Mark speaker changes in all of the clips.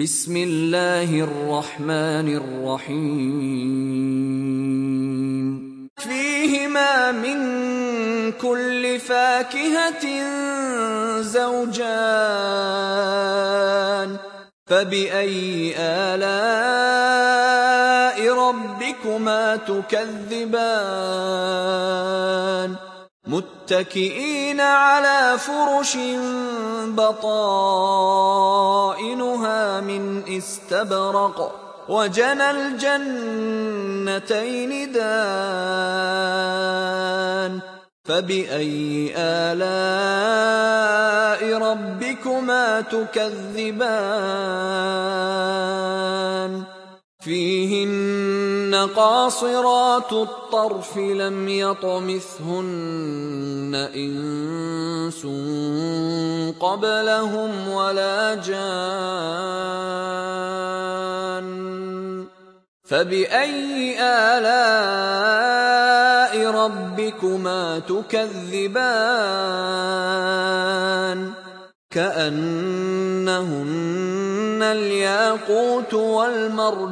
Speaker 1: بسم الله الرحمن الرحيم. فيهما من كل فاكهة زوجان. فبأي آلاء ربكما تكذبان؟ متكئين على فرش بطائنها من استبرق وجنى الجنتين دان فبأي آلاء ربكما تكذبان فيهن قاصرات الطرف لم يطمثهن إنس قبلهم ولا جان فبأي آلاء ربكما تكذبان؟ كأنهن الياقوت والمرجان.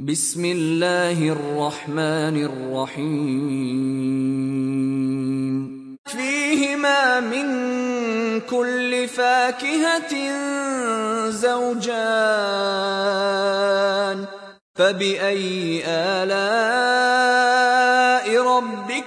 Speaker 1: بسم الله الرحمن الرحيم. فيهما من كل فاكهة زوجان. فبأي آلاء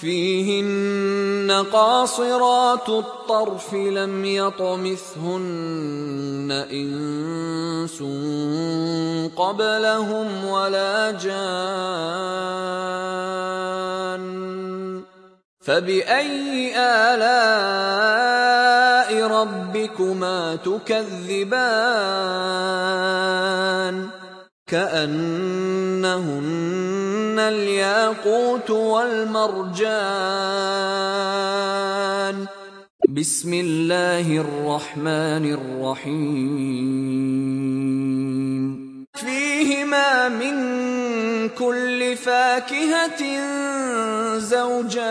Speaker 1: فيهن قاصرات الطرف لم يطمثهن إنس قبلهم ولا جان فبأي آلاء ربكما تكذبان كأنهن الياقوت والمرجان. بسم الله الرحمن الرحيم. فيهما من كل فاكهة زوجان.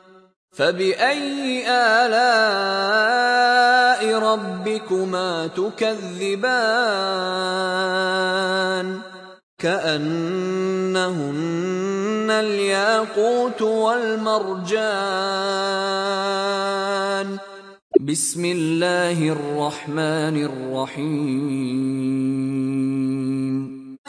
Speaker 1: فباي الاء ربكما تكذبان كانهن الياقوت والمرجان بسم الله الرحمن الرحيم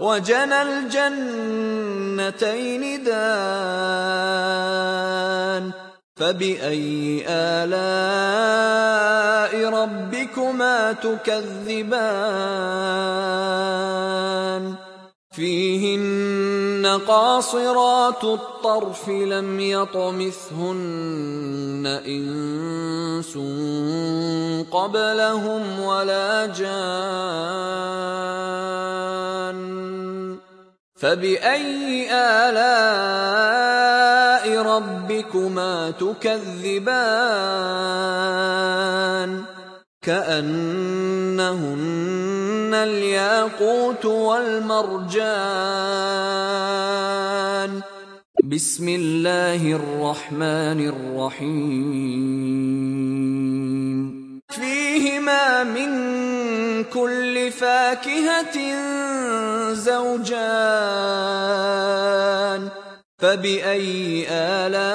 Speaker 1: وجنى الجنتين دان فبأي آلاء ربكما تكذبان فيهن قاصرات الطرف لم يطمثهن إنس قبلهم ولا جان فبأي آلاء ربكما تكذبان كأنهن الياقوت والمرجان. بسم الله الرحمن الرحيم. فيهما من كل فاكهة زوجان. فبأي آلاء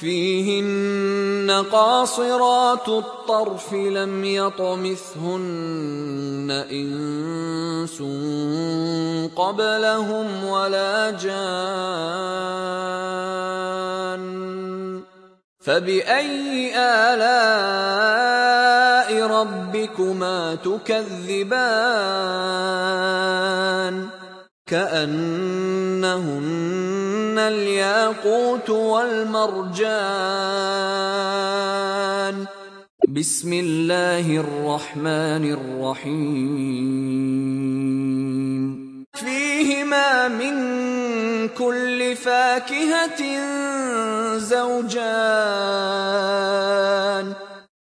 Speaker 1: فيهن قاصرات الطرف لم يطمثهن إنس قبلهم ولا جان فبأي آلاء ربكما تكذبان كأنهن الياقوت والمرجان. بسم الله الرحمن الرحيم. فيهما من كل فاكهة زوجان.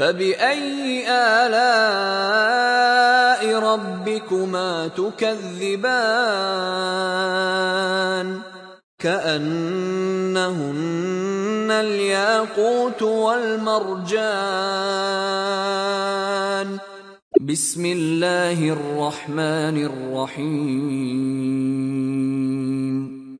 Speaker 1: فباي الاء ربكما تكذبان كأنهن الياقوت والمرجان بسم الله الرحمن الرحيم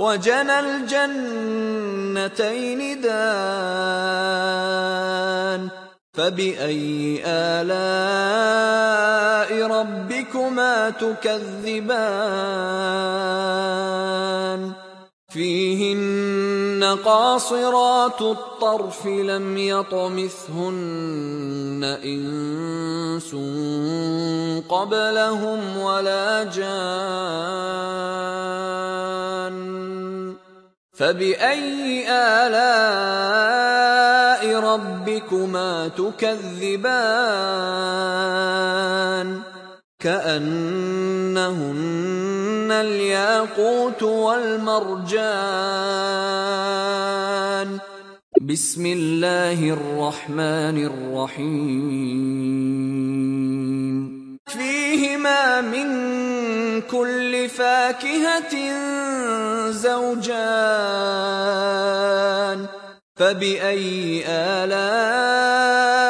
Speaker 1: وجنى الجنتين دان فبأي آلاء ربكما تكذبان فيهن قاصرات الطرف لم يطمثهن إنس قبلهم ولا جان فبأي آلاء ربكما تكذبان كأنهن الياقوت والمرجان. بسم الله الرحمن الرحيم. فيهما من كل فاكهة زوجان. فبأي آلاء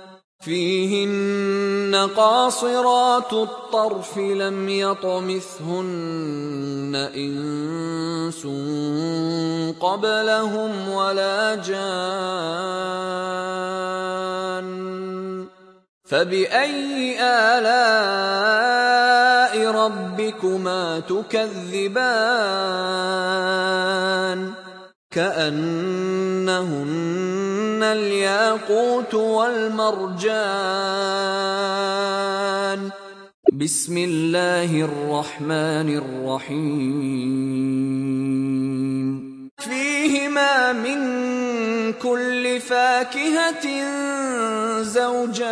Speaker 1: فيهن قاصرات الطرف لم يطمثهن إنس قبلهم ولا جان فبأي آلاء ربكما تكذبان كأنهن الياقوت والمرجان. بسم الله الرحمن الرحيم. فيهما من كل فاكهة زوجان.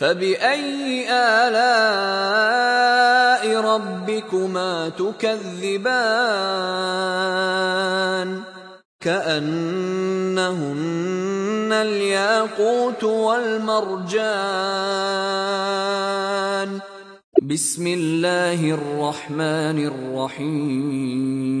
Speaker 1: فباي الاء ربكما تكذبان كأنهن الياقوت والمرجان بسم الله الرحمن الرحيم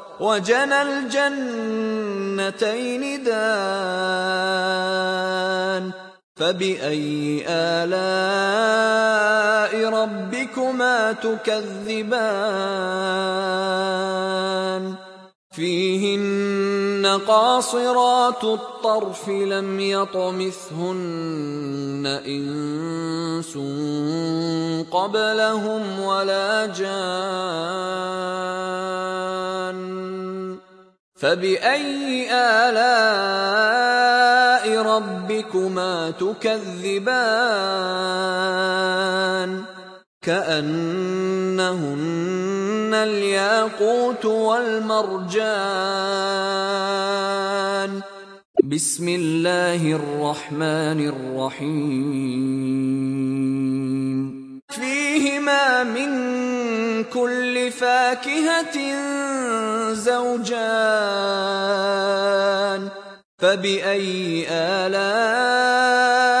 Speaker 1: وجنى الجنتين دان فبأي آلاء ربكما تكذبان فيهن قاصرات الطرف لم يطمثهن إنس قبلهم ولا جان فبأي آلاء ربكما تكذبان كأنهن الياقوت والمرجان. بسم الله الرحمن الرحيم. فيهما من كل فاكهة زوجان. فبأي آلاء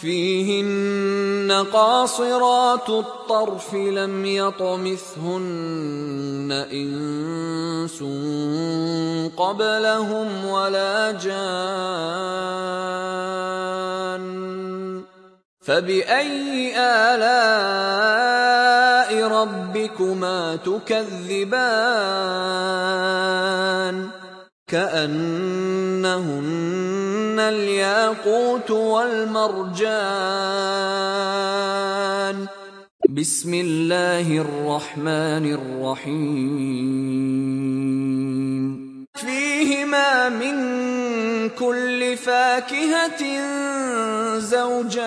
Speaker 1: فيهن قاصرات الطرف لم يطمثهن إنس قبلهم ولا جان فبأي آلاء ربكما تكذبان كأنهن الياقوت والمرجان. بسم الله الرحمن الرحيم. فيهما من كل فاكهة زوجان.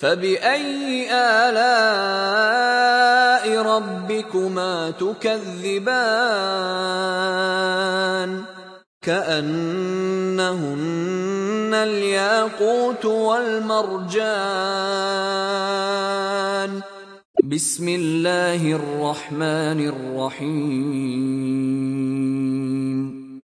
Speaker 1: فباي الاء ربكما تكذبان كانهن الياقوت والمرجان بسم الله الرحمن الرحيم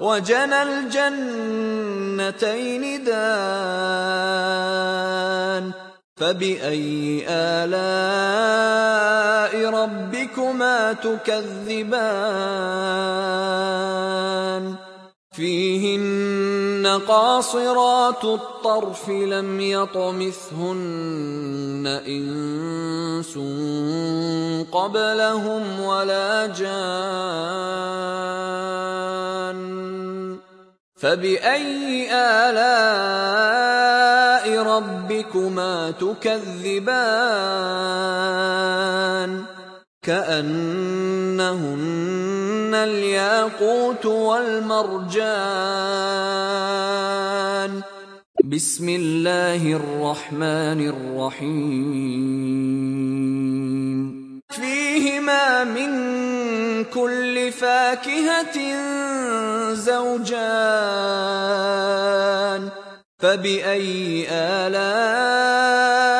Speaker 1: وجنى الجنتين دان فبأي آلاء ربكما تكذبان فيهن قاصرات الطرف لم يطمثهن إنس قبلهم ولا جان فبأي آلاء ربكما تكذبان كأنهن الياقوت والمرجان. بسم الله الرحمن الرحيم. فيهما من كل فاكهة زوجان. فبأي آلاء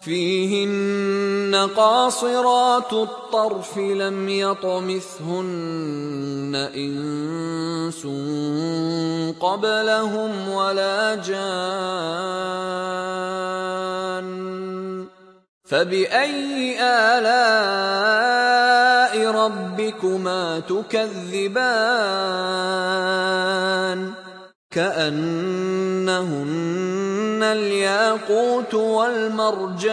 Speaker 1: فيهن قاصرات الطرف لم يطمثهن إنس قبلهم ولا جان فبأي آلاء ربكما تكذبان كأنهن الياقوت والمرجان.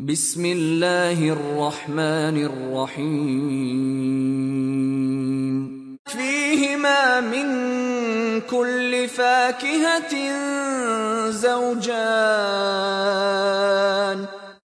Speaker 1: بسم الله الرحمن الرحيم. فيهما من كل فاكهة زوجان.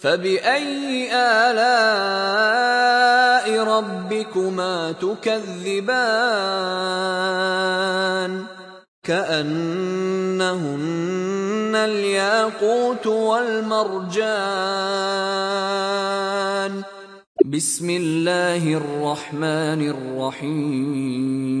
Speaker 1: فباي الاء ربكما تكذبان كانهن الياقوت والمرجان بسم الله الرحمن الرحيم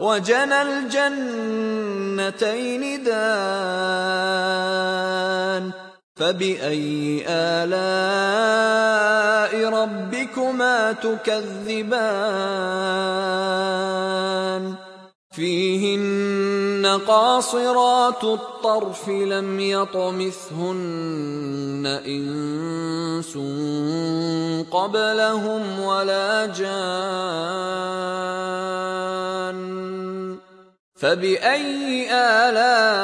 Speaker 1: وجنى الجنتين دان فبأي آلاء ربكما تكذبان فيهن قاصرات الطرف لم يطمثهن إنس قبلهم ولا جان فبأي آلاء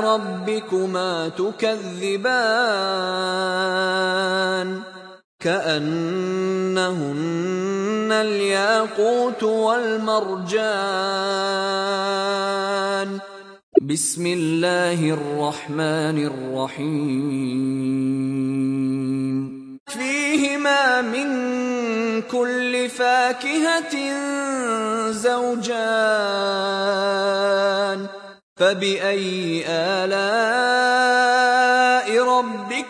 Speaker 1: ربكما تكذبان كأنهن الياقوت والمرجان. بسم الله الرحمن الرحيم. فيهما من كل فاكهة زوجان. فبأي آلاء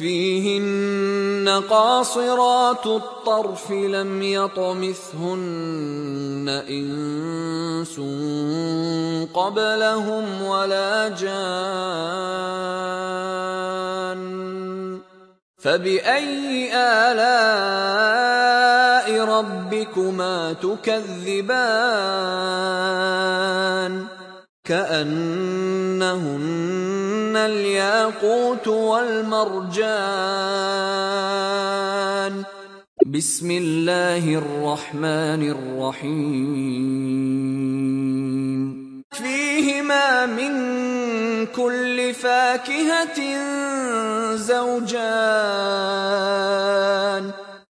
Speaker 1: فيهن قاصرات الطرف لم يطمثهن إنس قبلهم ولا جان فبأي آلاء ربكما تكذبان كأنهن الياقوت والمرجان. بسم الله الرحمن الرحيم. فيهما من كل فاكهة زوجان.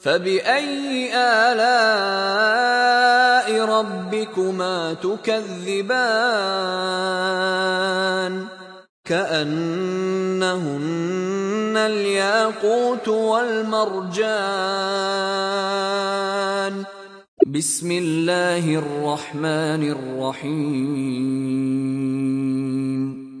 Speaker 1: فباي الاء ربكما تكذبان كانهن الياقوت والمرجان بسم الله الرحمن الرحيم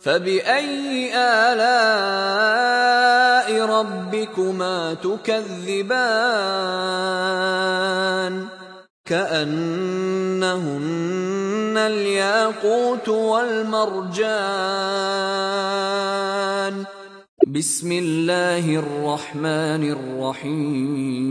Speaker 1: فباي الاء ربكما تكذبان كأنهن الياقوت والمرجان بسم الله الرحمن الرحيم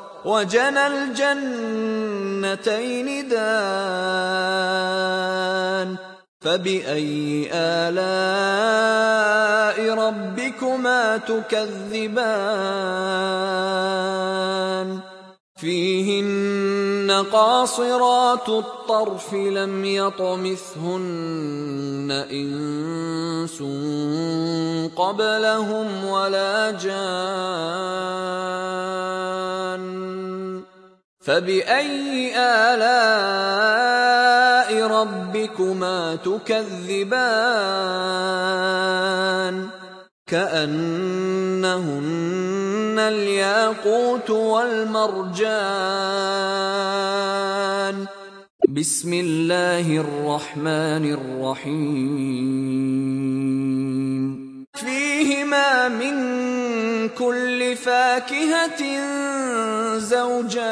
Speaker 1: وجنى الجنتين دان فبأي آلاء ربكما تكذبان فيهن قاصرات الطرف لم يطمثهن إنس قبلهم ولا جان فبأي آلاء ربكما تكذبان؟ كأنهن الياقوت والمرجان. بسم الله الرحمن الرحيم. فيهما من كل فاكهة زوجان.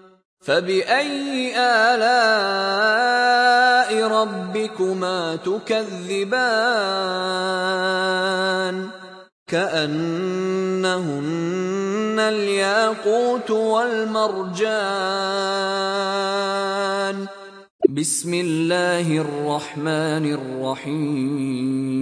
Speaker 1: فباي الاء ربكما تكذبان كأنهن الياقوت والمرجان بسم الله الرحمن الرحيم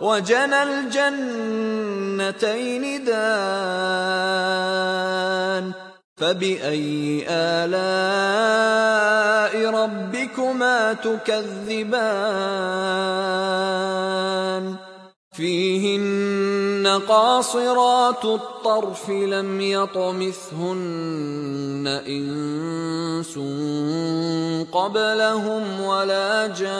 Speaker 1: وجنى الجنتين دان فبأي آلاء ربكما تكذبان؟ فيهن قاصرات الطرف لم يطمثهن إنس قبلهم ولا جان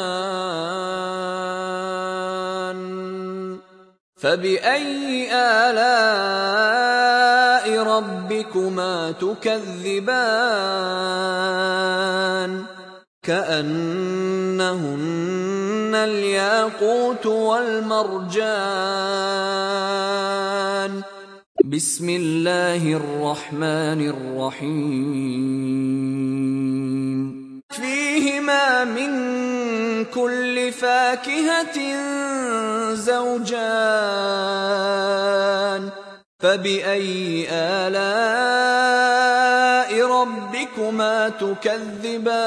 Speaker 1: فبأي آلاء ربكما تكذبان كأنهن الياقوت والمرجان. بسم الله الرحمن الرحيم. فيهما من كل فاكهة زوجان. فبأي آلاء ربكما تكذبان؟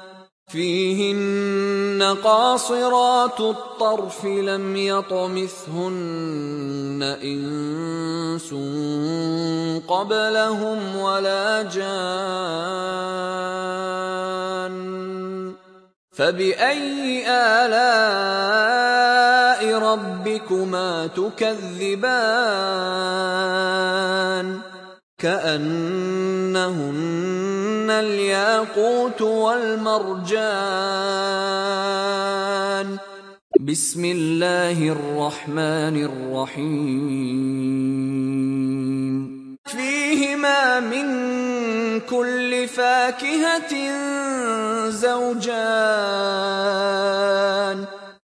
Speaker 1: فيهن قاصرات الطرف لم يطمثهن إنس قبلهم ولا جان فبأي آلاء ربكما تكذبان كأنهن الياقوت والمرجان. بسم الله الرحمن الرحيم. فيهما من كل فاكهة زوجان.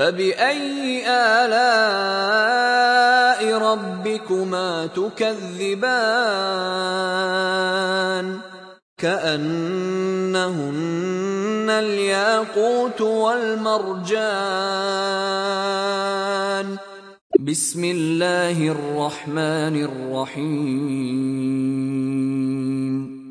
Speaker 1: فباي الاء ربكما تكذبان كأنهن الياقوت والمرجان بسم الله الرحمن الرحيم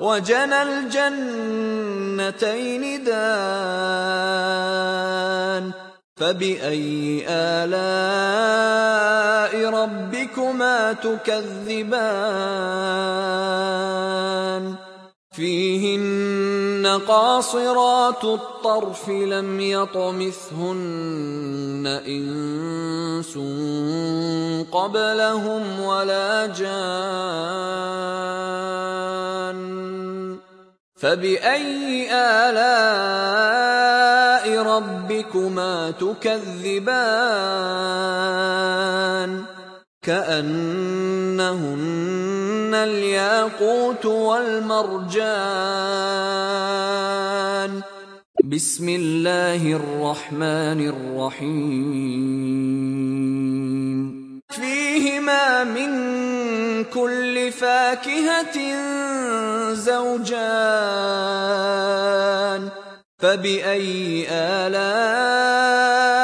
Speaker 1: وجنى الجنتين دان فبأي آلاء ربكما تكذبان فيهن قاصرات الطرف لم يطمثهن إنس قبلهم ولا جان فبأي آلاء ربكما تكذبان كأنهن الياقوت والمرجان. بسم الله الرحمن الرحيم. فيهما من كل فاكهة زوجان. فبأي آلاء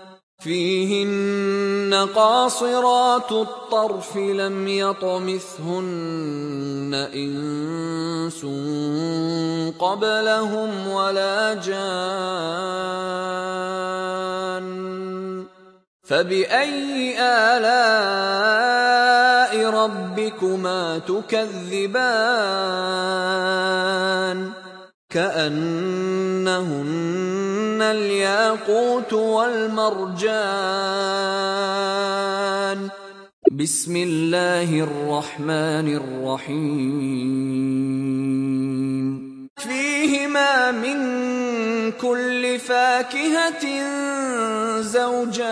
Speaker 1: فيهن قاصرات الطرف لم يطمثهن إنس قبلهم ولا جان فبأي آلاء ربكما تكذبان كأنهن الياقوت والمرجان. بسم الله الرحمن الرحيم. فيهما من كل فاكهة زوجان.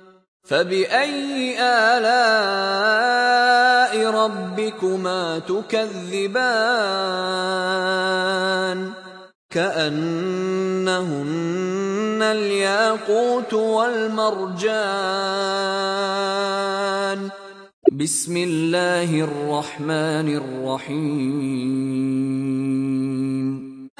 Speaker 1: فباي الاء ربكما تكذبان كأنهن الياقوت والمرجان بسم الله الرحمن الرحيم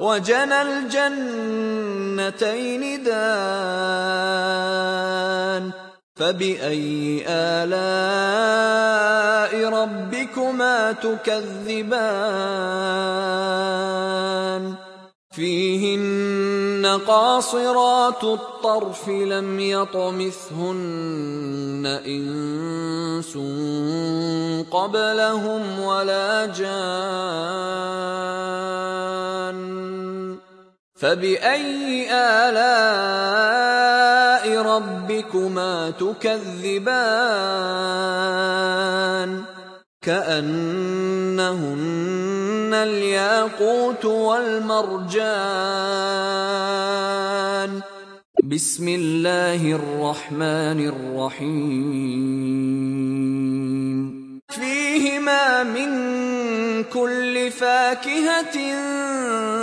Speaker 1: وجنى الجنتين دان فبأي آلاء ربكما تكذبان فيهن قاصرات الطرف لم يطمثهن إنس قبلهم ولا جان فبأي آلاء ربكما تكذبان كأنهن الياقوت والمرجان. بسم الله الرحمن الرحيم. فيهما من كل فاكهة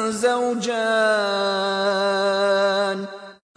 Speaker 1: زوجان.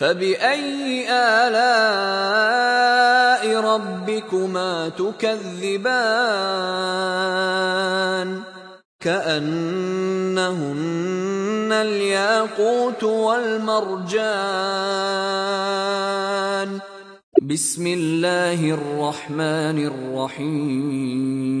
Speaker 1: فباي الاء ربكما تكذبان كأنهن الياقوت والمرجان بسم الله الرحمن الرحيم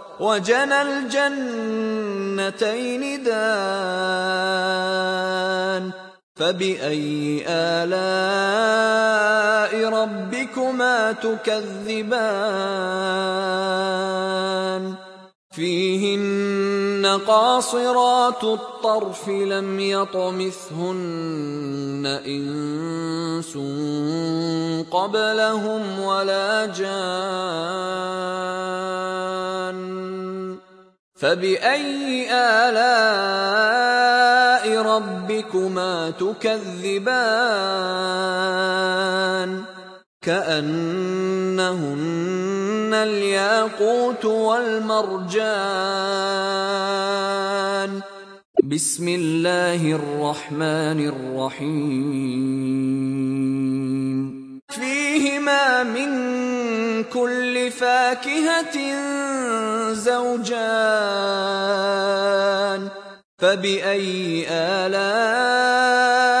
Speaker 1: وجنى الجنتين دان فبأي آلاء ربكما تكذبان فيهن قاصرات الطرف لم يطمثهن إنس قبلهم ولا جان فبأي آلاء ربكما تكذبان كأنهن الياقوت والمرجان. بسم الله الرحمن الرحيم. فيهما من كل فاكهة زوجان. فبأي آلاء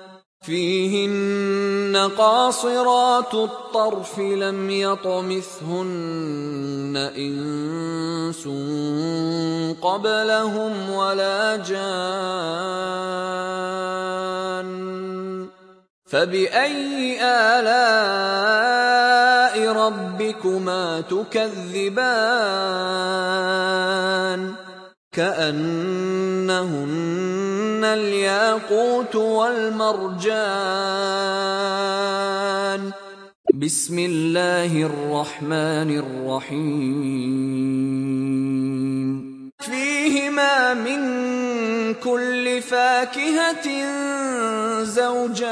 Speaker 1: فيهن قاصرات الطرف لم يطمثهن إنس قبلهم ولا جان فبأي آلاء ربكما تكذبان كأنهن الياقوت والمرجان. بسم الله الرحمن الرحيم. فيهما من كل فاكهة زوجان.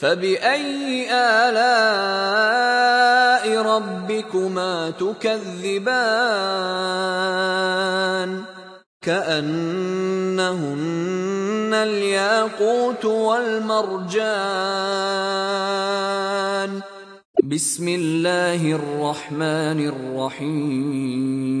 Speaker 1: فباي الاء ربكما تكذبان كأنهن الياقوت والمرجان بسم الله الرحمن الرحيم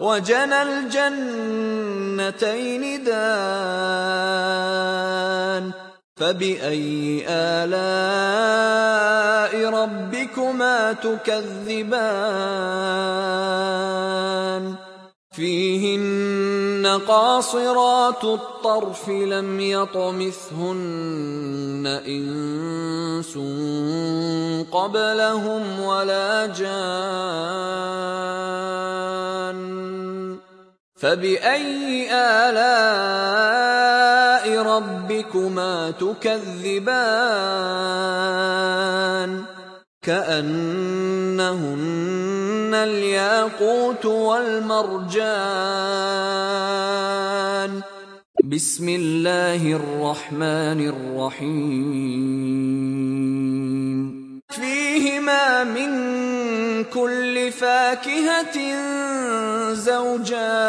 Speaker 1: وجنى الجنتين دان فبأي آلاء ربكما تكذبان فيهن قاصرات الطرف لم يطمثهن إنس قبلهم ولا جان فبأي آلاء ربكما تكذبان كأنهن الياقوت والمرجان. بسم الله الرحمن الرحيم. فيهما من كل فاكهة زوجان.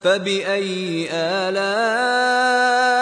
Speaker 1: فبأي آلاء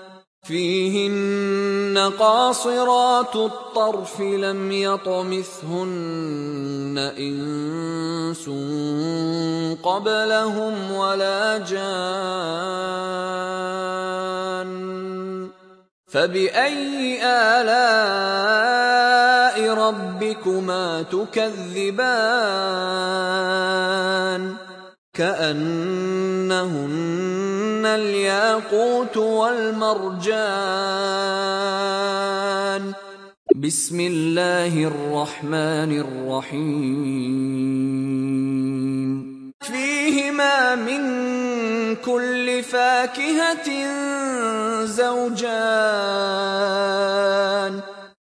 Speaker 1: فيهن قاصرات الطرف لم يطمثهن إنس قبلهم ولا جان فبأي آلاء ربكما تكذبان كأنهن الياقوت والمرجان. بسم الله الرحمن الرحيم. فيهما من كل فاكهة زوجان.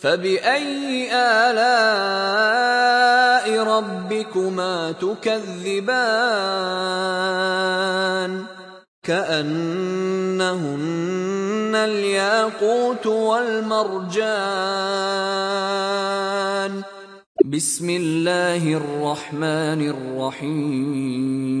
Speaker 1: فباي الاء ربكما تكذبان كأنهن الياقوت والمرجان بسم الله الرحمن الرحيم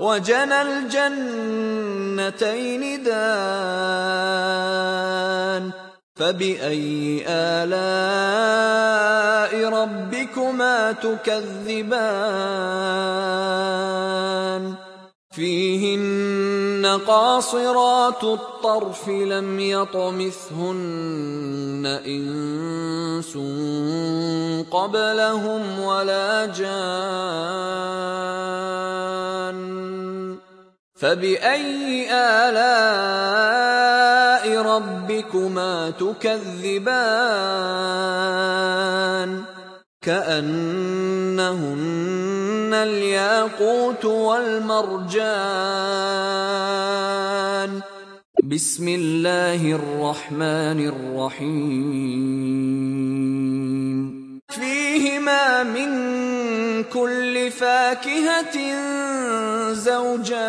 Speaker 1: وجنى الجنتين دان فبأي آلاء ربكما تكذبان فيهن قاصرات الطرف لم يطمثهن إنس قبلهم ولا جان فبأي آلاء ربكما تكذبان كأنهن الياقوت والمرجان. بسم الله الرحمن الرحيم. فيهما من كل فاكهة زوجان.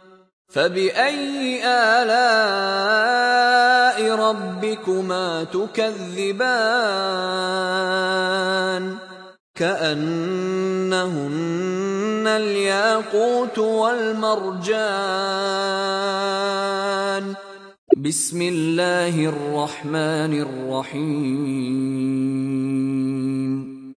Speaker 1: فبأي آلاء ربكما تكذبان كأنهن الياقوت والمرجان بسم الله الرحمن الرحيم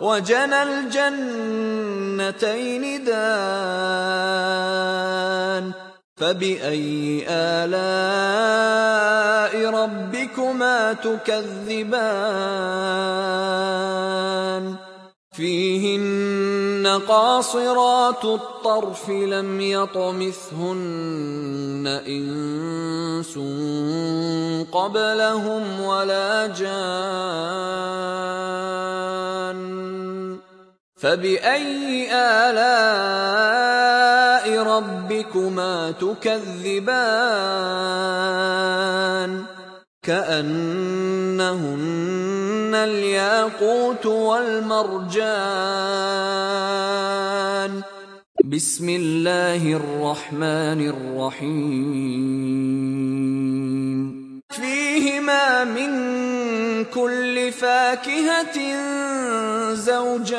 Speaker 1: وجنى الجنتين دان فبأي آلاء ربكما تكذبان؟ فيهن قاصرات الطرف لم يطمثهن إنس قبلهم ولا جان فبأي آلاء ربكما تكذبان كأنهن الياقوت والمرجان. بسم الله الرحمن الرحيم. فيهما من كل فاكهة زوجان.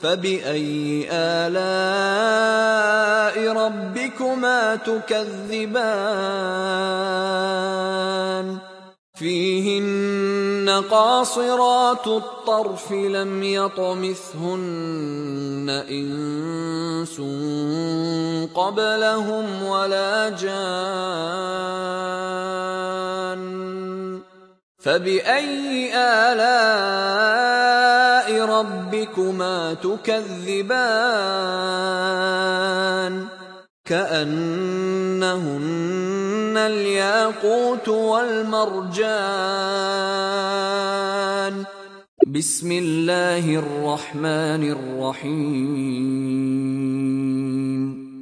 Speaker 1: فبأي آلاء ربكما تكذبان فيهن قاصرات الطرف لم يطمثهن انس قبلهم ولا جان فباي الاء ربكما تكذبان كأنهن الياقوت والمرجان بسم الله الرحمن الرحيم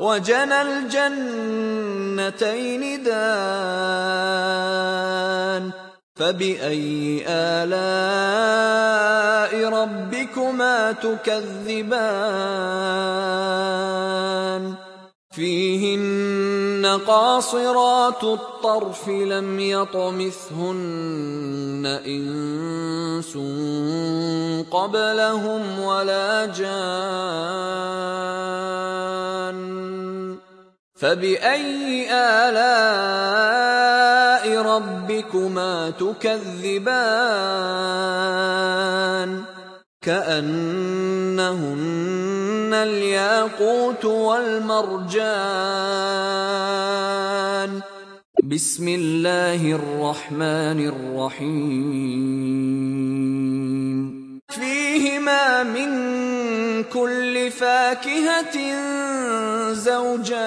Speaker 1: وجنى الجنتين دان فبأي آلاء ربكما تكذبان فيهن قاصرات الطرف لم يطمثهن إنس قبلهم ولا جان فبأي آلاء ربكما تكذبان كأنهن الياقوت والمرجان. بسم الله الرحمن الرحيم. فيهما من كل فاكهة زوجان.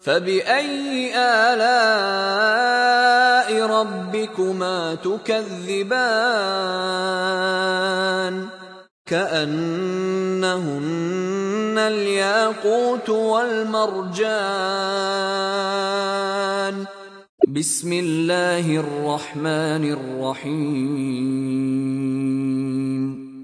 Speaker 1: فباي الاء ربكما تكذبان كانهن الياقوت والمرجان بسم الله الرحمن الرحيم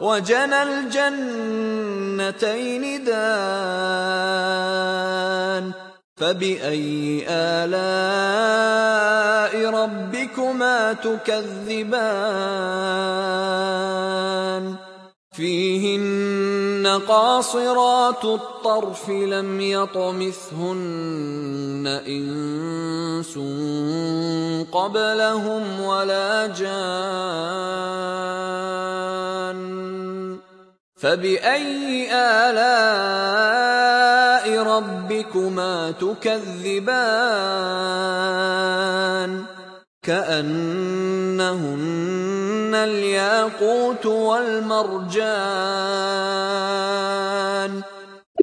Speaker 1: وجنى الجنتين دان فبأي آلاء ربكما تكذبان فيهن قاصرات الطرف لم يطمثهن إنس قبلهم ولا جان فبأي آلاء ربكما تكذبان؟ كأنهن الياقوت والمرجان.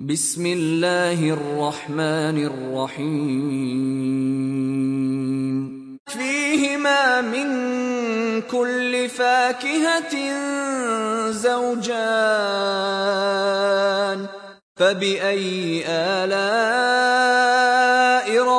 Speaker 1: بسم الله الرحمن الرحيم. فيهما من كل فاكهة زوجان. فبأي آلاء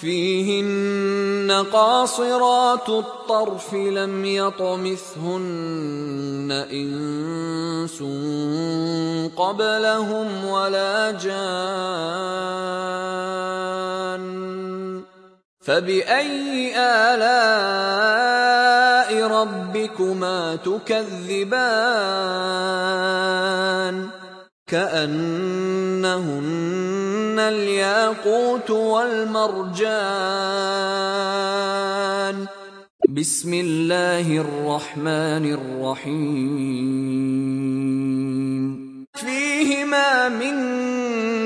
Speaker 1: فيهن قاصرات الطرف لم يطمثهن إنس قبلهم ولا جان فبأي آلاء ربكما تكذبان كأنهن الياقوت والمرجان. بسم الله الرحمن الرحيم. فيهما من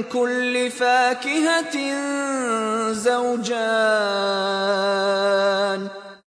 Speaker 1: كل فاكهة زوجان.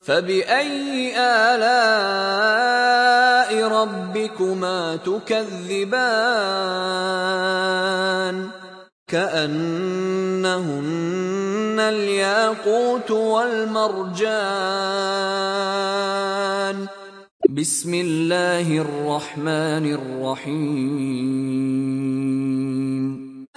Speaker 1: فباي الاء ربكما تكذبان كانهن الياقوت والمرجان بسم الله الرحمن الرحيم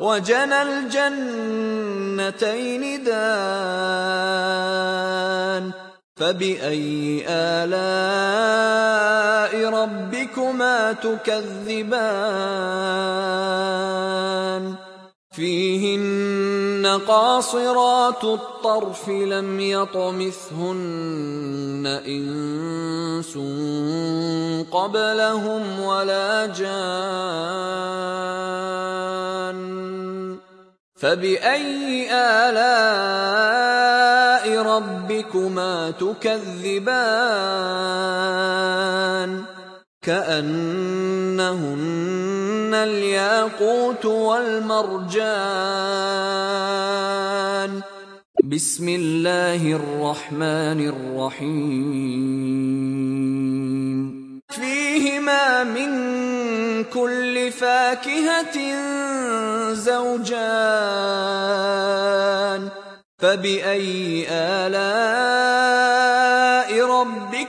Speaker 1: وجنى الجنتين دان فبأي آلاء ربكما تكذبان فيهن قاصرات الطرف لم يطمثهن إنس قبلهم ولا جان فبأي آلاء ربكما تكذبان كأنهن الياقوت والمرجان. بسم الله الرحمن الرحيم. فيهما من كل فاكهة زوجان. فبأي آلاء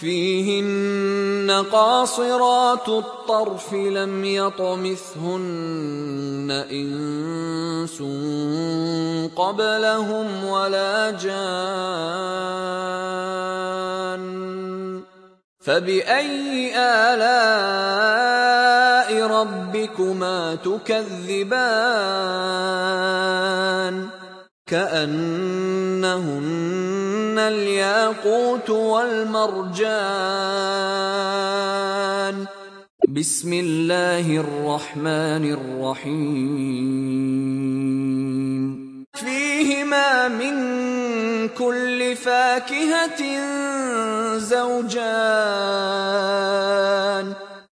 Speaker 1: فيهن قاصرات الطرف لم يطمثهن إنس قبلهم ولا جان فبأي آلاء ربكما تكذبان كأنهن الياقوت والمرجان. بسم الله الرحمن الرحيم. فيهما من كل فاكهة زوجان.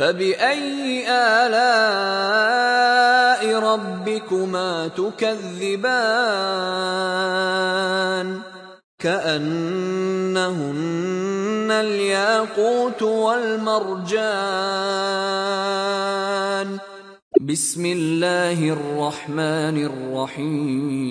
Speaker 1: فباي الاء ربكما تكذبان كأنهن الياقوت والمرجان بسم الله الرحمن الرحيم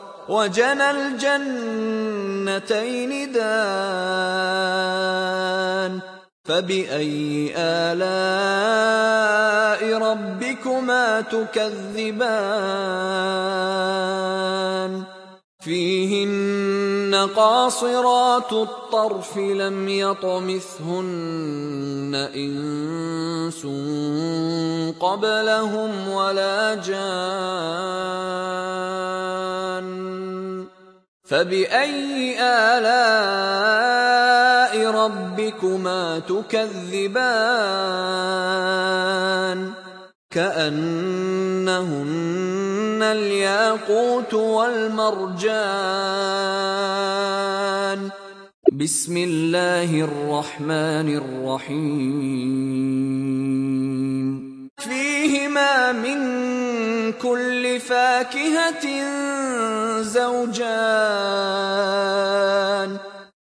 Speaker 1: وجنى الجنتين دان فبأي آلاء ربكما تكذبان فيهن قاصرات الطرف لم يطمثهن إنس قبلهم ولا جان فبأي آلاء ربكما تكذبان كأنهن الياقوت والمرجان. بسم الله الرحمن الرحيم. فيهما من كل فاكهة زوجان.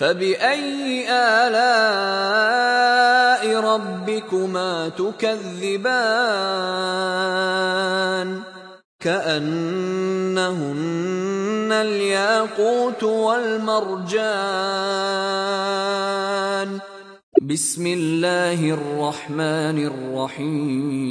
Speaker 1: فباي الاء ربكما تكذبان كأنهن الياقوت والمرجان بسم الله الرحمن الرحيم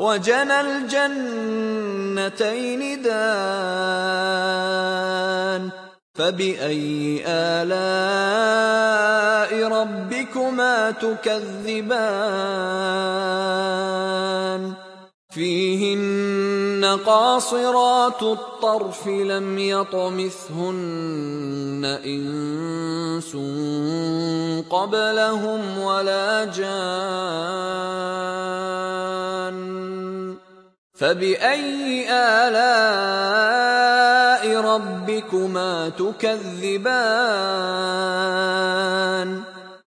Speaker 1: وجنى الجنتين دان فبأي آلاء ربكما تكذبان فيهن قاصرات الطرف لم يطمثهن إنس قبلهم ولا جان فبأي آلاء ربكما تكذبان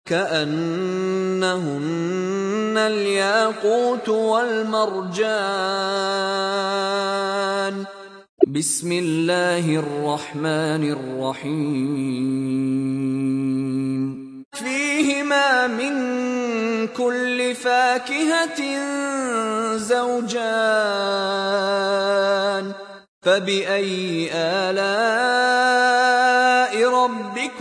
Speaker 1: كأنهن الياقوت والمرجان. بسم الله الرحمن الرحيم. فيهما من كل فاكهة زوجان. فبأي آلاء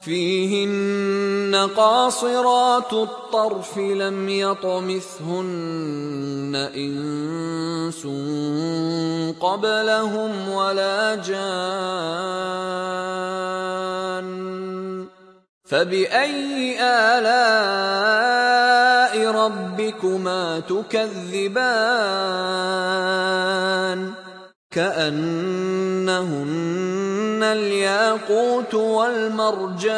Speaker 1: فيهن قاصرات الطرف لم يطمثهن إنس قبلهم ولا جان فبأي آلاء ربكما تكذبان كأنهن الياقوت والمرجان.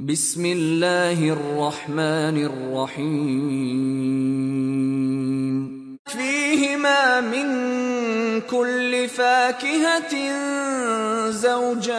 Speaker 1: بسم الله الرحمن الرحيم. فيهما من كل فاكهة زوجان.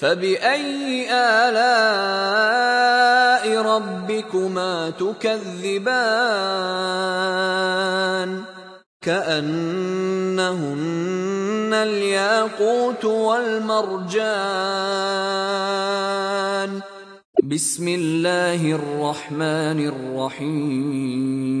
Speaker 1: فباي الاء ربكما تكذبان كانهن الياقوت والمرجان بسم الله الرحمن الرحيم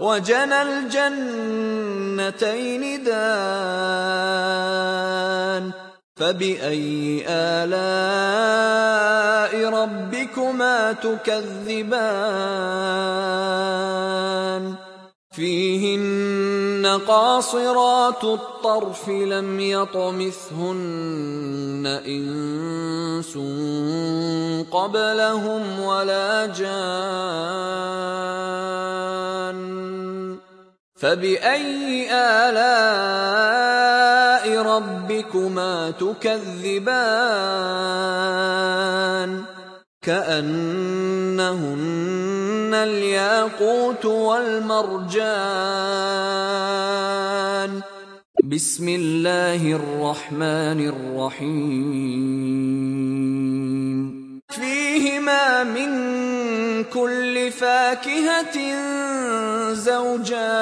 Speaker 1: وجنى الجنتين دان فبأي آلاء ربكما تكذبان فيهن قاصرات الطرف لم يطمثهن إنس قبلهم ولا جان فبأي آلاء ربكما تكذبان كأنهن الياقوت والمرجان. بسم الله الرحمن الرحيم. فيهما من كل فاكهة زوجان.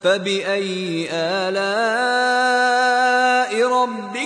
Speaker 1: فبأي آلاء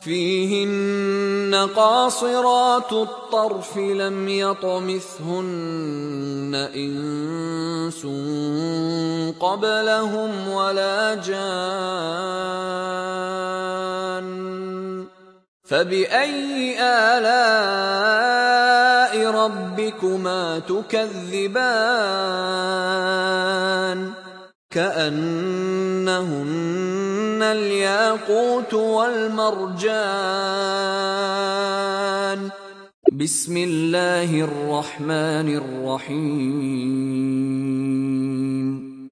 Speaker 1: فيهن قاصرات الطرف لم يطمثهن إنس قبلهم ولا جان فبأي آلاء ربكما تكذبان كأنهن الياقوت والمرجان. بسم الله الرحمن الرحيم.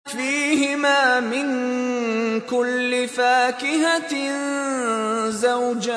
Speaker 1: فيهما من كل فاكهة زوجان.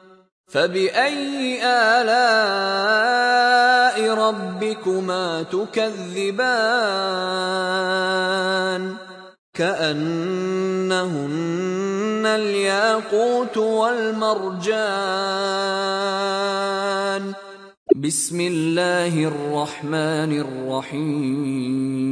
Speaker 1: فباي الاء ربكما تكذبان كانهن الياقوت والمرجان بسم الله الرحمن الرحيم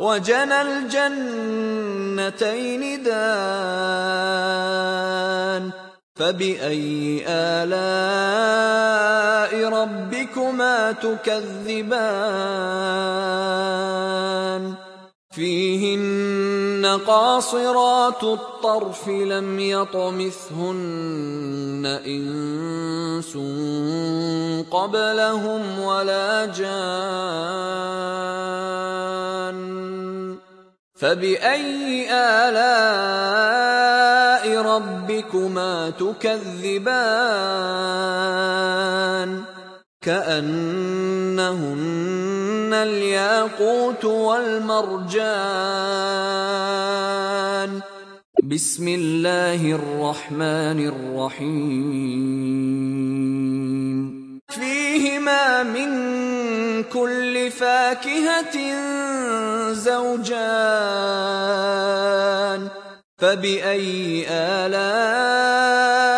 Speaker 1: وجنى الجنتين دان فبأي آلاء ربكما تكذبان فيهن قاصرات الطرف لم يطمثهن إنس قبلهم ولا جان فبأي آلاء ربكما تكذبان كأنهن الياقوت والمرجان. بسم الله الرحمن الرحيم. فيهما من كل فاكهة زوجان. فبأي آلاء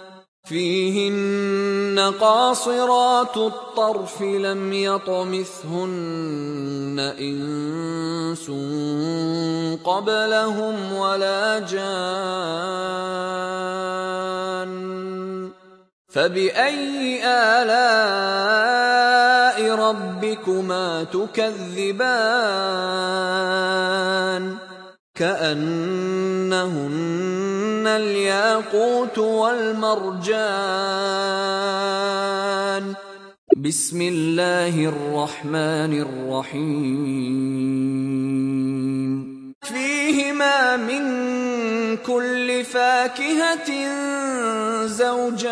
Speaker 1: فيهن قاصرات الطرف لم يطمثهن إنس قبلهم ولا جان فبأي آلاء ربكما تكذبان كأنهن الياقوت والمرجان. بسم الله الرحمن الرحيم. فيهما من كل فاكهة زوجان.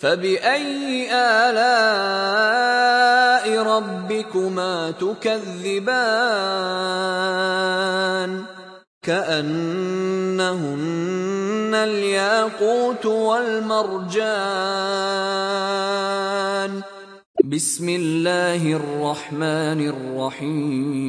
Speaker 1: فبأي آلاء ربكما تكذبان؟ كأنهن الياقوت والمرجان. بسم الله الرحمن الرحيم.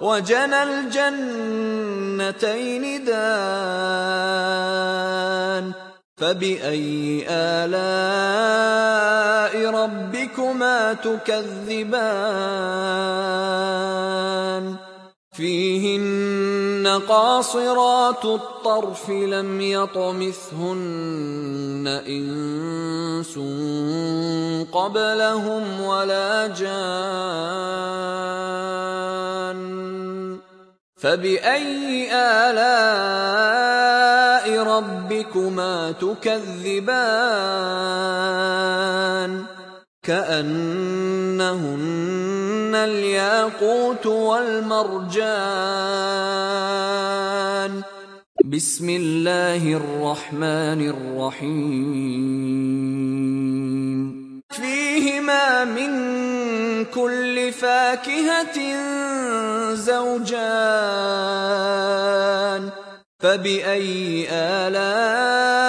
Speaker 1: وجنى الجنتين دان فبأي آلاء ربكما تكذبان فيهن قاصرات الطرف لم يطمثهن إنس قبلهم ولا جان فبأي آلاء ربكما تكذبان كأنهن الياقوت والمرجان. بسم الله الرحمن الرحيم. فيهما من كل فاكهة زوجان. فبأي آلاء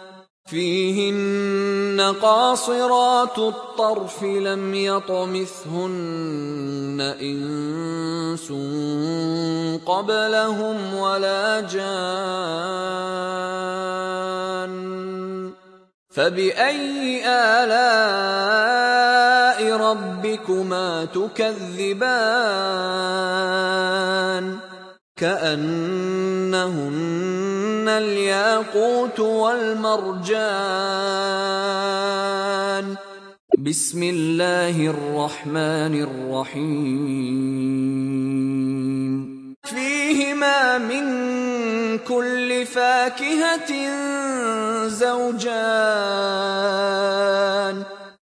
Speaker 1: فيهن قاصرات الطرف لم يطمثهن إنس قبلهم ولا جان فبأي آلاء ربكما تكذبان كأنهن الياقوت والمرجان. بسم الله الرحمن الرحيم. فيهما من كل فاكهة زوجان.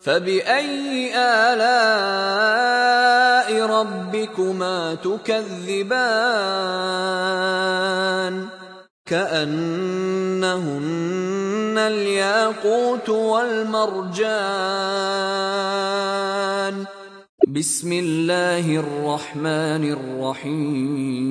Speaker 1: فباي الاء ربكما تكذبان كانهن الياقوت والمرجان بسم الله الرحمن الرحيم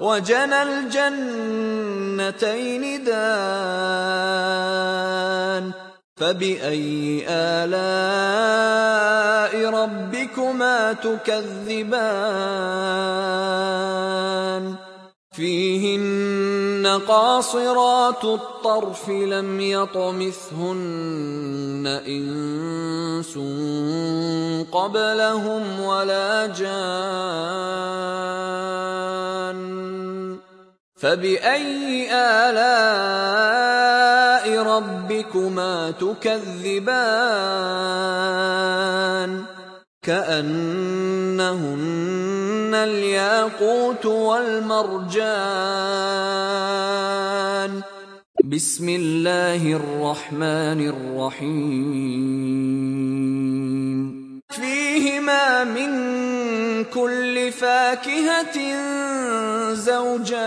Speaker 1: وجنى الجنتين دان فبأي آلاء ربكما تكذبان؟ فيهن قاصرات الطرف لم يطمثهن إنس قبلهم ولا جان فبأي آلاء ربكما تكذبان كأنهن الياقوت والمرجان. بسم الله الرحمن الرحيم. فيهما من كل فاكهة زوجان.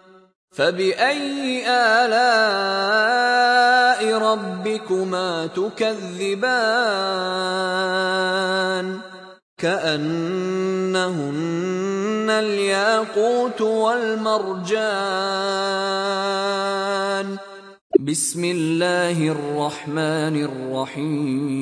Speaker 1: فبأي آلاء ربكما تكذبان كأنهن الياقوت والمرجان بسم الله الرحمن الرحيم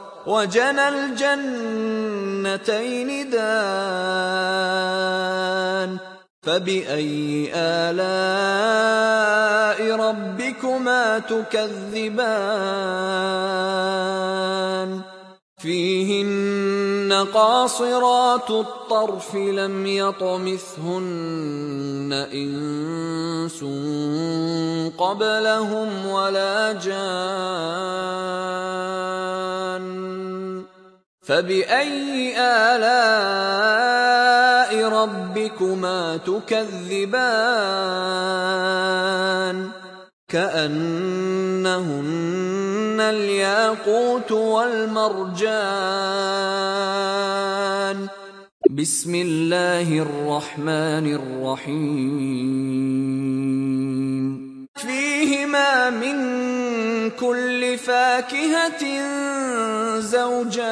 Speaker 1: وجنى الجنتين دان فبأي آلاء ربكما تكذبان فيهن قاصرات الطرف لم يطمثهن إنس قبلهم ولا جان فبأي آلاء ربكما تكذبان كأنهن الياقوت والمرجان. بسم الله الرحمن الرحيم. فيهما من كل فاكهة زوجان.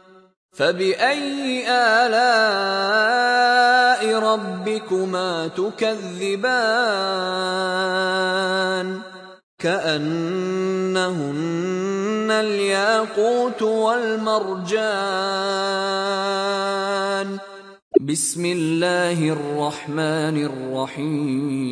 Speaker 1: فباي الاء ربكما تكذبان كأنهن الياقوت والمرجان بسم الله الرحمن الرحيم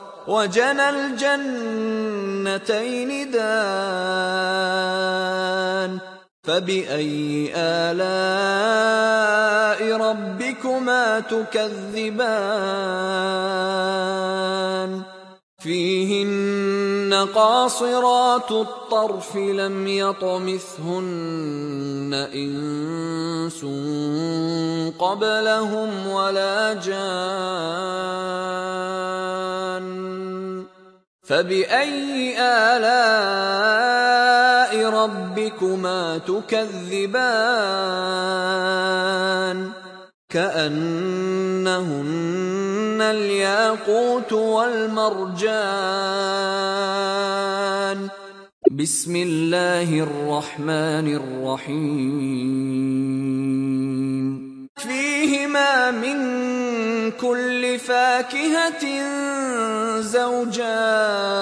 Speaker 1: وجنى الجنتين دان فبأي آلاء ربكما تكذبان فيهن قاصرات الطرف لم يطمثهن إنس قبلهم ولا جان فبأي آلاء ربكما تكذبان كأنهن الياقوت والمرجان. بسم الله الرحمن الرحيم. فيهما من كل فاكهة زوجان.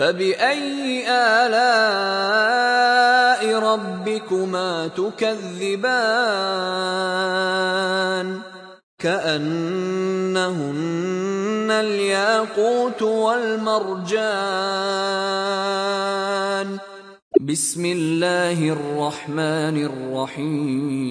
Speaker 1: فباي الاء ربكما تكذبان كأنهن الياقوت والمرجان بسم الله الرحمن الرحيم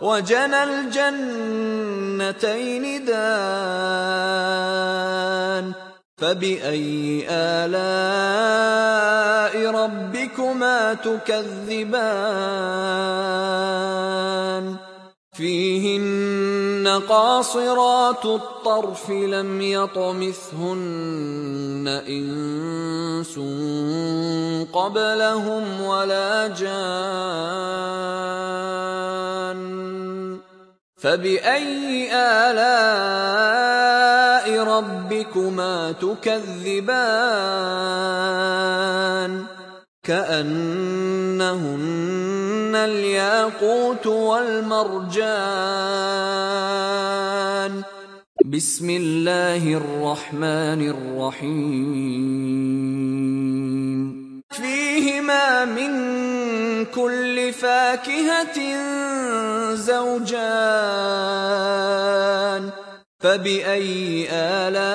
Speaker 1: وجنى الجنتين دان فبأي آلاء ربكما تكذبان فيهن قاصرات الطرف لم يطمثهن إنس قبلهم ولا جان فبأي آلاء ربكما تكذبان كأنهن الياقوت والمرجان. بسم الله الرحمن الرحيم. فيهما من كل فاكهة زوجان. فبأي آلاء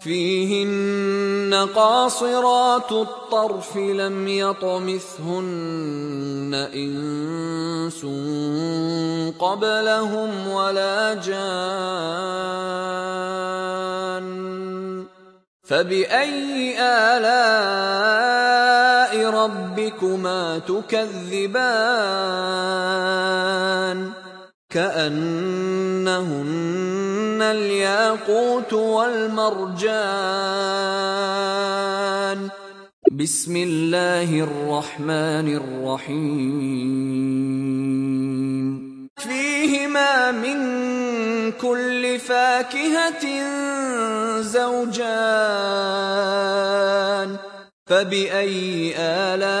Speaker 1: فيهن قاصرات الطرف لم يطمثهن إنس قبلهم ولا جان فبأي آلاء ربكما تكذبان كأنهن الياقوت والمرجان. بسم الله الرحمن الرحيم. فيهما من كل فاكهة زوجان. فبأي آلاء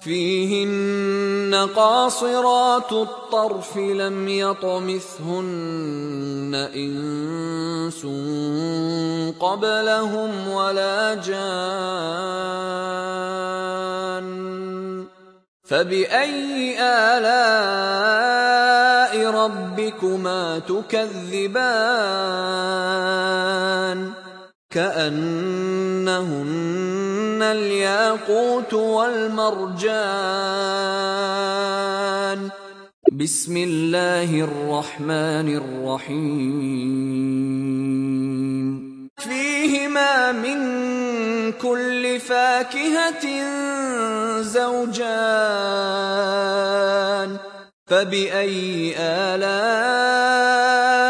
Speaker 1: فيهن قاصرات الطرف لم يطمثهن إنس قبلهم ولا جان فبأي آلاء ربكما تكذبان كأنهن الياقوت والمرجان. بسم الله الرحمن الرحيم. فيهما من كل فاكهة زوجان. فبأي آلاء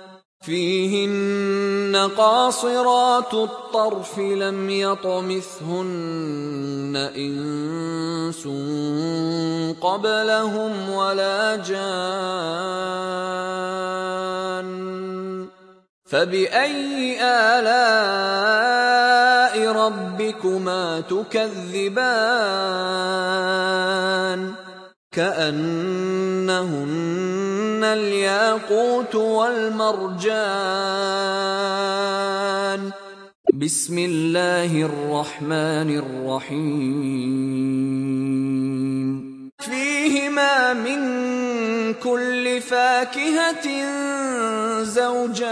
Speaker 1: فيهن قاصرات الطرف لم يطمثهن إنس قبلهم ولا جان فبأي آلاء ربكما تكذبان كأنهن الياقوت والمرجان. بسم الله الرحمن الرحيم. فيهما من كل فاكهة زوجان.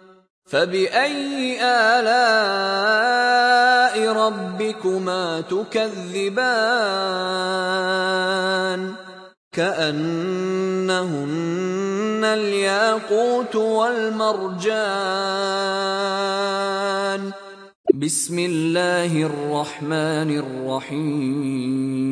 Speaker 1: فباي الاء ربكما تكذبان كأنهن الياقوت والمرجان بسم الله الرحمن الرحيم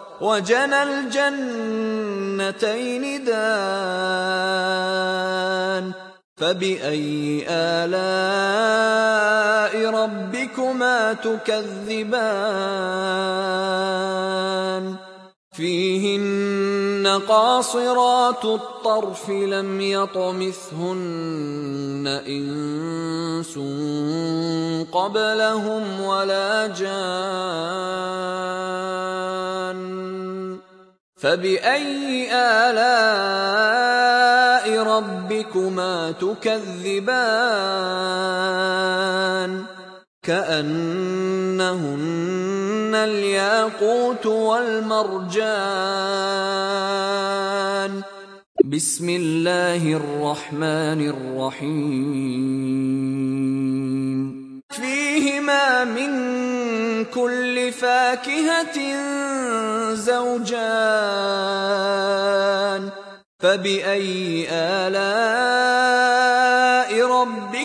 Speaker 1: وجنى الجنتين دان فبأي آلاء ربكما تكذبان فيهن قاصرات الطرف لم يطمثهن إنس قبلهم ولا جان فبأي آلاء ربكما تكذبان كأنهن الياقوت والمرجان. بسم الله الرحمن الرحيم. فيهما من كل فاكهة زوجان. فبأي آلاء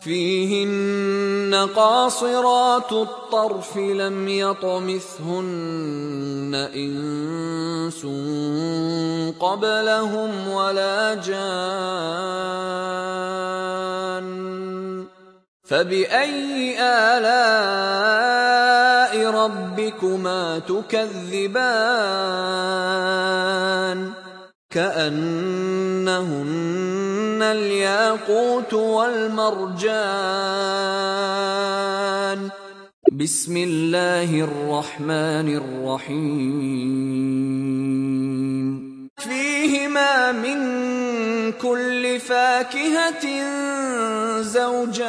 Speaker 1: فيهن قاصرات الطرف لم يطمثهن إنس قبلهم ولا جان فبأي آلاء ربكما تكذبان كأنهن الياقوت والمرجان. بسم الله الرحمن الرحيم. فيهما من كل فاكهة زوجان.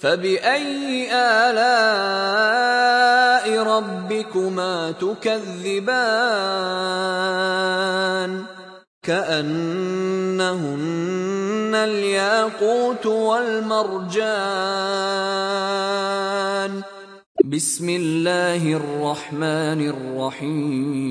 Speaker 1: فباي الاء ربكما تكذبان كأنهن الياقوت والمرجان بسم الله الرحمن الرحيم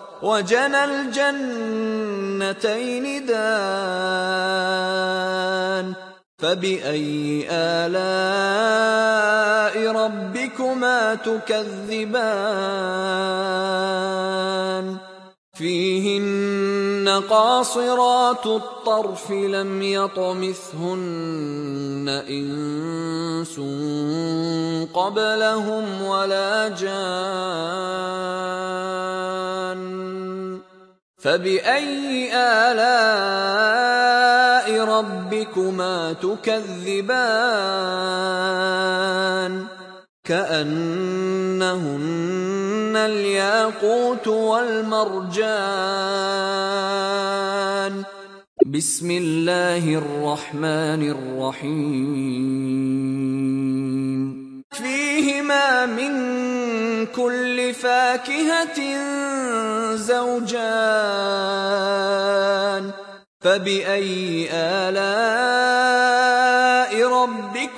Speaker 1: وجنى الجنتين دان فبأي آلاء ربكما تكذبان فيهن قاصرات الطرف لم يطمثهن إنس قبلهم ولا جان فبأي آلاء ربكما تكذبان كأنهن الياقوت والمرجان. بسم الله الرحمن الرحيم. فيهما من كل فاكهة زوجان. فبأي آلاء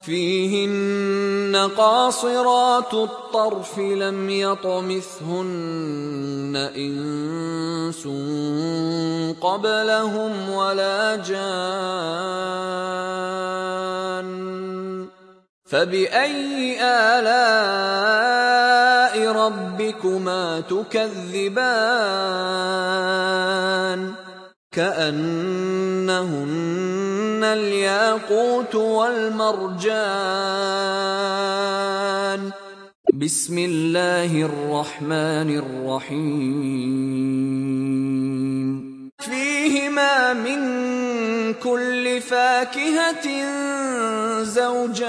Speaker 1: فيهن قاصرات الطرف لم يطمثهن إنس قبلهم ولا جان فبأي آلاء ربكما تكذبان كأنهن الياقوت والمرجان. بسم الله الرحمن الرحيم. فيهما من كل فاكهة زوجان.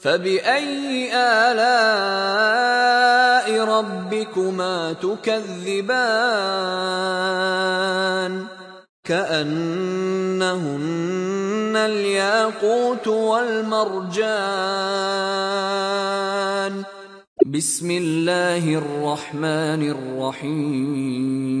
Speaker 1: فباي الاء ربكما تكذبان كانهن الياقوت والمرجان بسم الله الرحمن الرحيم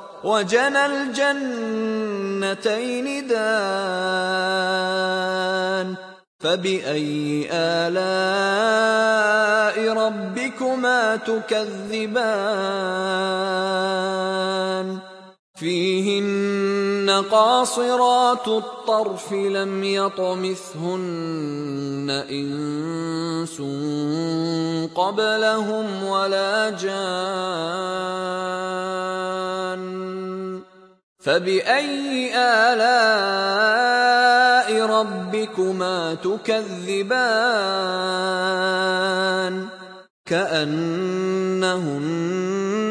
Speaker 1: وجنى الجنتين دان فبأي آلاء ربكما تكذبان فيهن قاصرات الطرف لم يطمثهن إنس قبلهم ولا جان فبأي آلاء ربكما تكذبان كأنهن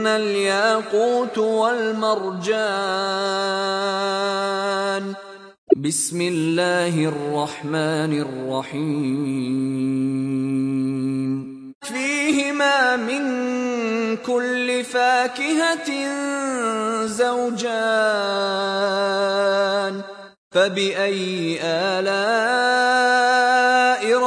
Speaker 1: الياقوت والمرجان. بسم الله الرحمن الرحيم. فيهما من كل فاكهة زوجان. فبأي آلاء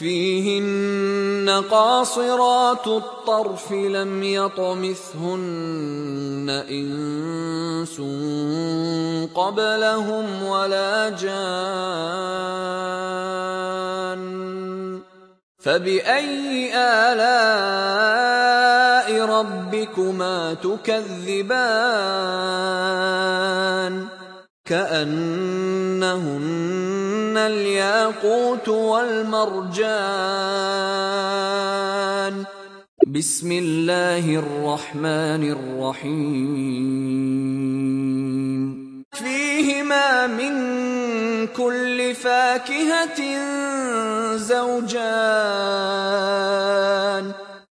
Speaker 1: فيهن قاصرات الطرف لم يطمثهن إنس قبلهم ولا جان فبأي آلاء ربكما تكذبان كأنهن الياقوت والمرجان. بسم الله الرحمن الرحيم. فيهما من كل فاكهة زوجان.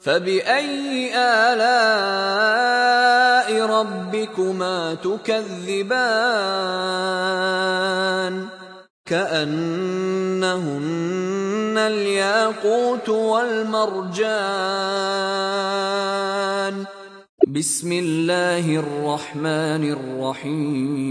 Speaker 1: فباي الاء ربكما تكذبان كانهن الياقوت والمرجان بسم الله الرحمن الرحيم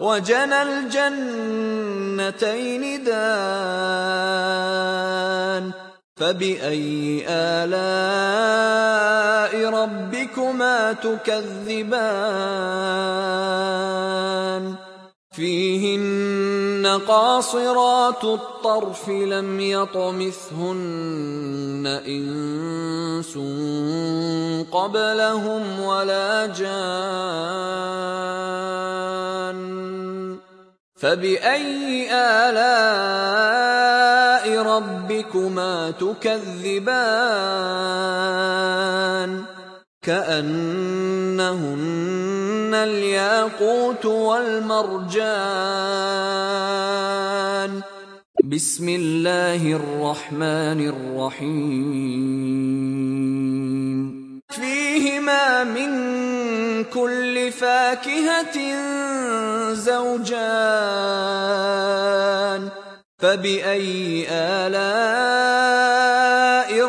Speaker 1: وجنى الجنتين دان فبأي آلاء ربكما تكذبان؟ فيهن قاصرات الطرف لم يطمثهن إنس قبلهم ولا جان فبأي آلاء ربكما تكذبان؟ كأنهن الياقوت والمرجان. بسم الله الرحمن الرحيم. فيهما من كل فاكهة زوجان. فبأي آلاء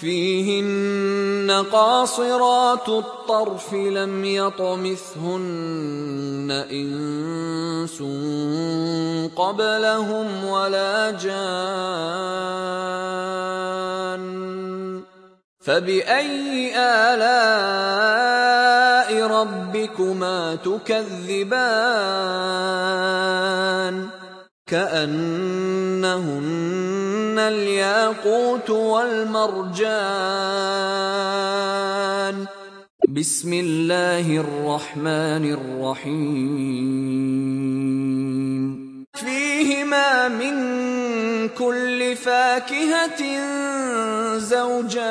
Speaker 1: فيهن قاصرات الطرف لم يطمثهن إنس قبلهم ولا جان فبأي آلاء ربكما تكذبان؟ كأنهن الياقوت والمرجان. بسم الله الرحمن الرحيم. فيهما من كل فاكهة زوجان.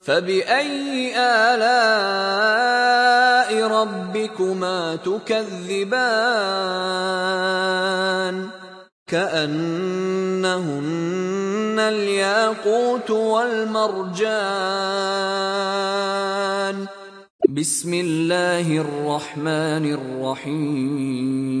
Speaker 1: فباي الاء ربكما تكذبان كانهن الياقوت والمرجان بسم الله الرحمن الرحيم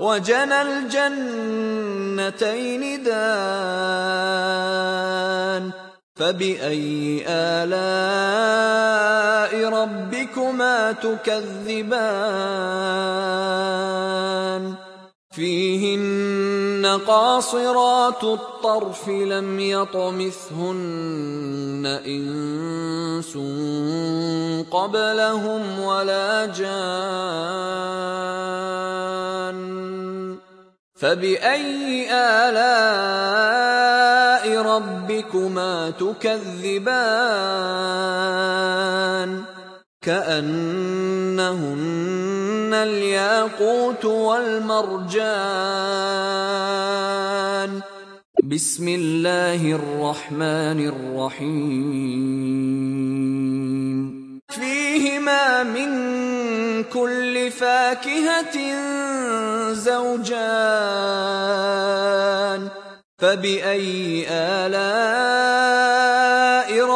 Speaker 1: وجنى الجنتين دان فبأي آلاء ربكما تكذبان فيهن قاصرات الطرف لم يطمثهن إنس قبلهم ولا جان فبأي آلاء ربكما تكذبان كأنهن الياقوت والمرجان. بسم الله الرحمن الرحيم. فيهما من كل فاكهة زوجان. فبأي آلاء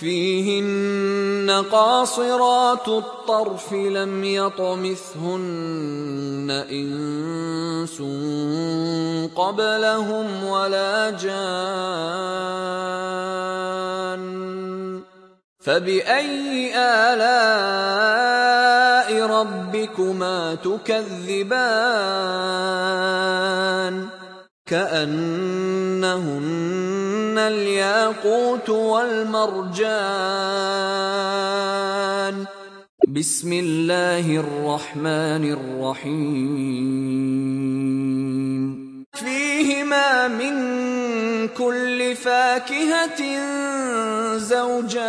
Speaker 1: فيهن قاصرات الطرف لم يطمثهن إنس قبلهم ولا جان فبأي آلاء ربكما تكذبان كأنهن الياقوت والمرجان. بسم الله الرحمن الرحيم. فيهما من كل فاكهة زوجان.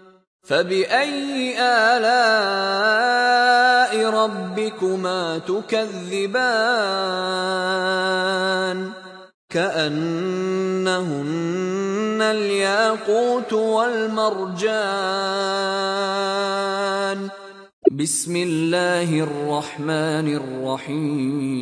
Speaker 1: فباي الاء ربكما تكذبان كأنهن الياقوت والمرجان بسم الله الرحمن الرحيم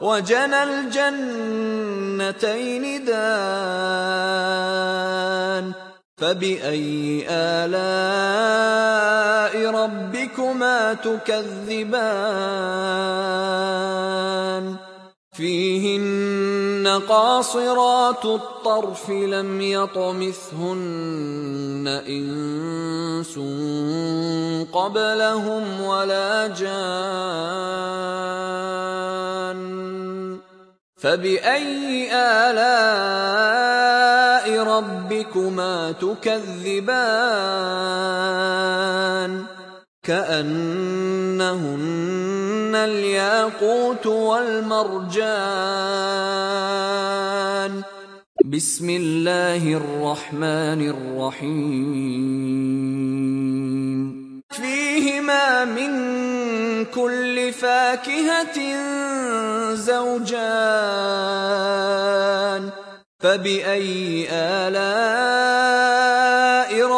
Speaker 1: وجنى الجنتين دان فبأي آلاء ربكما تكذبان فيهن قاصرات الطرف لم يطمثهن إنس قبلهم ولا جان فبأي آلاء ربكما تكذبان كأنهن الياقوت والمرجان. بسم الله الرحمن الرحيم. فيهما من كل فاكهة زوجان. فبأي آلاء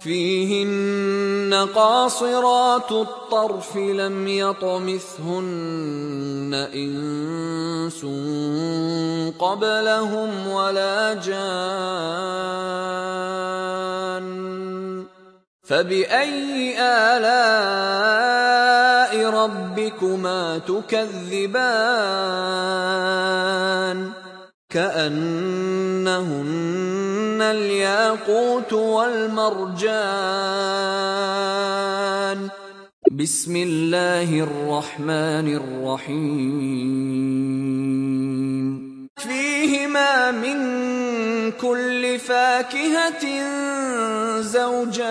Speaker 1: فيهن قاصرات الطرف لم يطمثهن إنس قبلهم ولا جان فبأي آلاء ربكما تكذبان كأنهن الياقوت والمرجان. بسم الله الرحمن الرحيم. فيهما من كل فاكهة زوجان.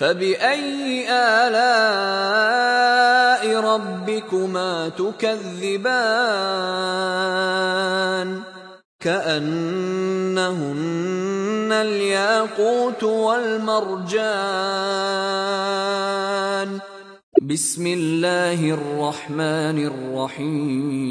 Speaker 1: فباي الاء ربكما تكذبان كانهن الياقوت والمرجان بسم الله الرحمن الرحيم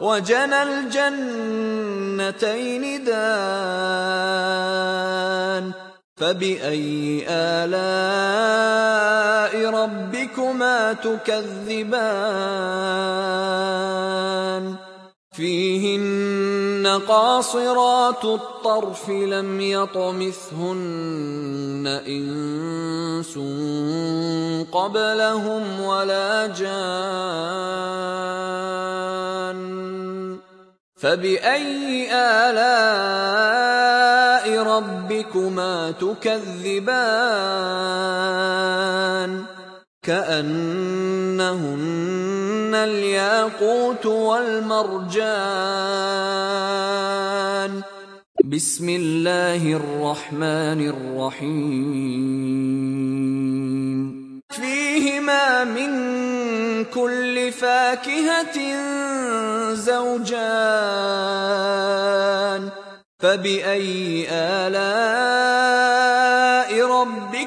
Speaker 1: وجنى الجنتين دان فبأي آلاء ربكما تكذبان فيهن قاصرات الطرف لم يطمثهن إنس قبلهم ولا جان فبأي آلاء ربكما تكذبان كأنهن الياقوت والمرجان. بسم الله الرحمن الرحيم. فيهما من كل فاكهة زوجان. فبأي آلاء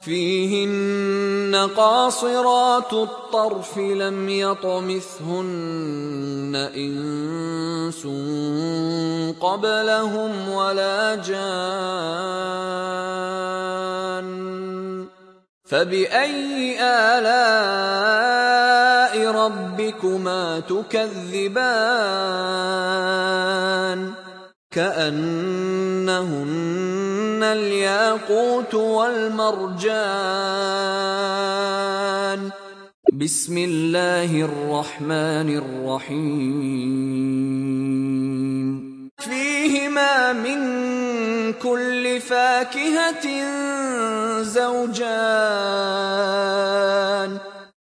Speaker 1: فيهن قاصرات الطرف لم يطمثهن إنس قبلهم ولا جان فبأي آلاء ربكما تكذبان كأنهن الياقوت والمرجان. بسم الله الرحمن الرحيم. فيهما من كل فاكهة زوجان.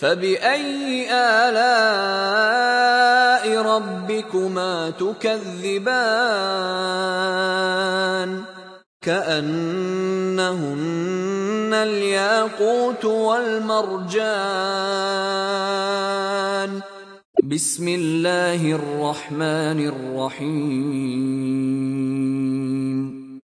Speaker 1: فباي الاء ربكما تكذبان كانهن الياقوت والمرجان بسم الله الرحمن الرحيم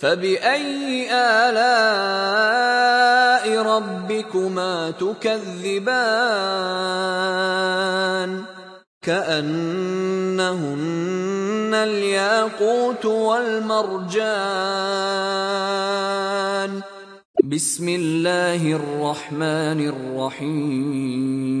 Speaker 1: فباي الاء ربكما تكذبان كانهن الياقوت والمرجان بسم الله الرحمن الرحيم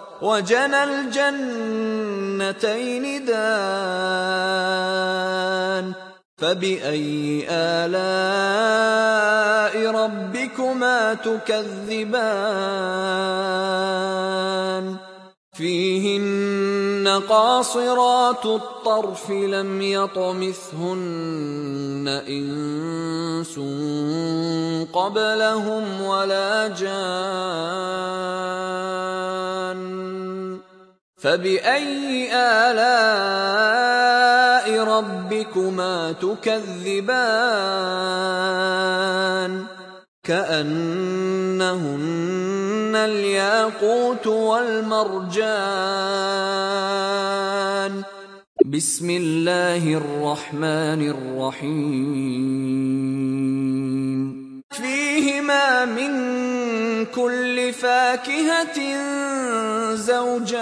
Speaker 1: وجنى الجنتين دان فبأي آلاء ربكما تكذبان فيهن قاصرات الطرف لم يطمثهن إنس قبلهم ولا جان فبأي آلاء ربكما تكذبان كأنهن الياقوت والمرجان. بسم الله الرحمن الرحيم. فيهما من كل فاكهة زوجان.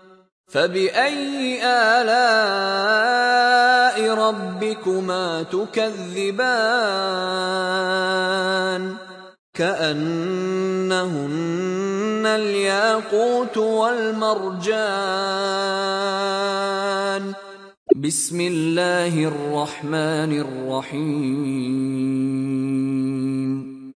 Speaker 1: فباي الاء ربكما تكذبان كانهن الياقوت والمرجان بسم الله الرحمن الرحيم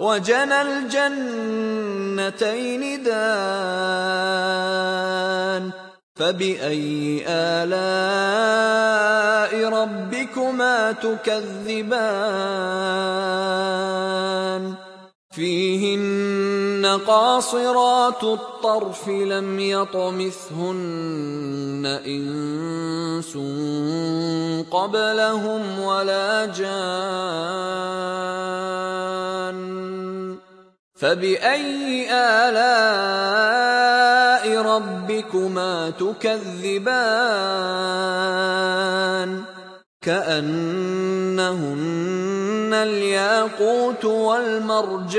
Speaker 1: وجنى الجنتين دان فبأي آلاء ربكما تكذبان فيهن قاصرات الطرف لم يطمثهن إنس قبلهم ولا جان فبأي آلاء ربكما تكذبان كأنهن الياقوت والمرجان.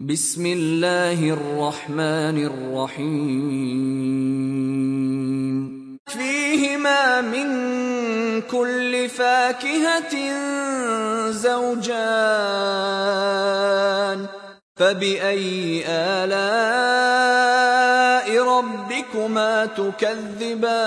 Speaker 1: بسم الله الرحمن الرحيم. فيهما من كل فاكهة زوجان. فبأي آلاء ربكما تكذبان؟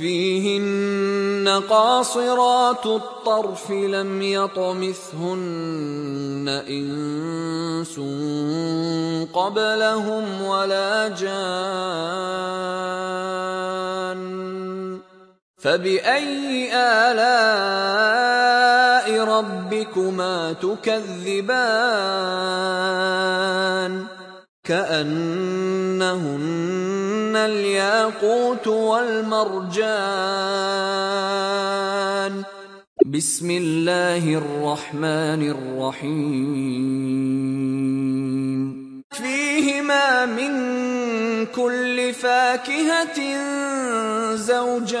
Speaker 1: فيهن قاصرات الطرف لم يطمثهن إنس قبلهم ولا جان فبأي آلاء ربكما تكذبان كأنهن الياقوت والمرجان. بسم الله الرحمن الرحيم. فيهما من كل فاكهة زوجان.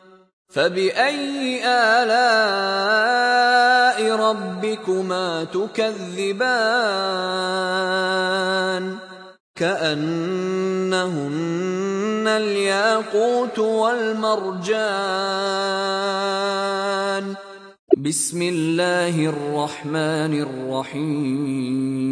Speaker 1: فباي الاء ربكما تكذبان كانهن الياقوت والمرجان بسم الله الرحمن الرحيم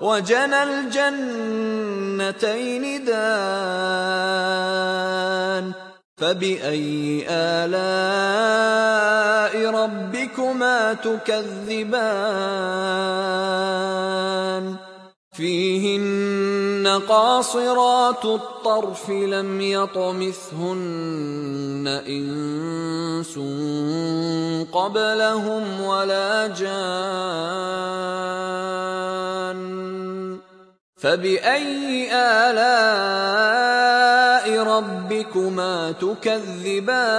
Speaker 1: وجنى الجنتين دان فبأي آلاء ربكما تكذبان فيهن قاصرات الطرف لم يطمثهن إنس قبلهم ولا جان فبأي آلاء ربكما تكذبان